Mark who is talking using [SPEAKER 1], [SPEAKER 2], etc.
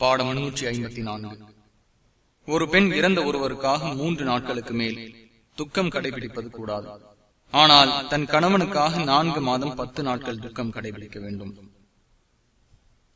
[SPEAKER 1] பாடம் முன்னூற்றி ஐம்பத்தி நான்கு. ஒரு பெண் இறந்த ஒருவருக்காக மூன்று நாட்களுக்கு மேல் துக்கம் கடைபிடிப்பது கூடாது. ஆனால் தன் கணவனுக்காக நான்கு மாதம் பத்து நாட்கள் துக்கம் கடைபிடிக்க வேண்டும்.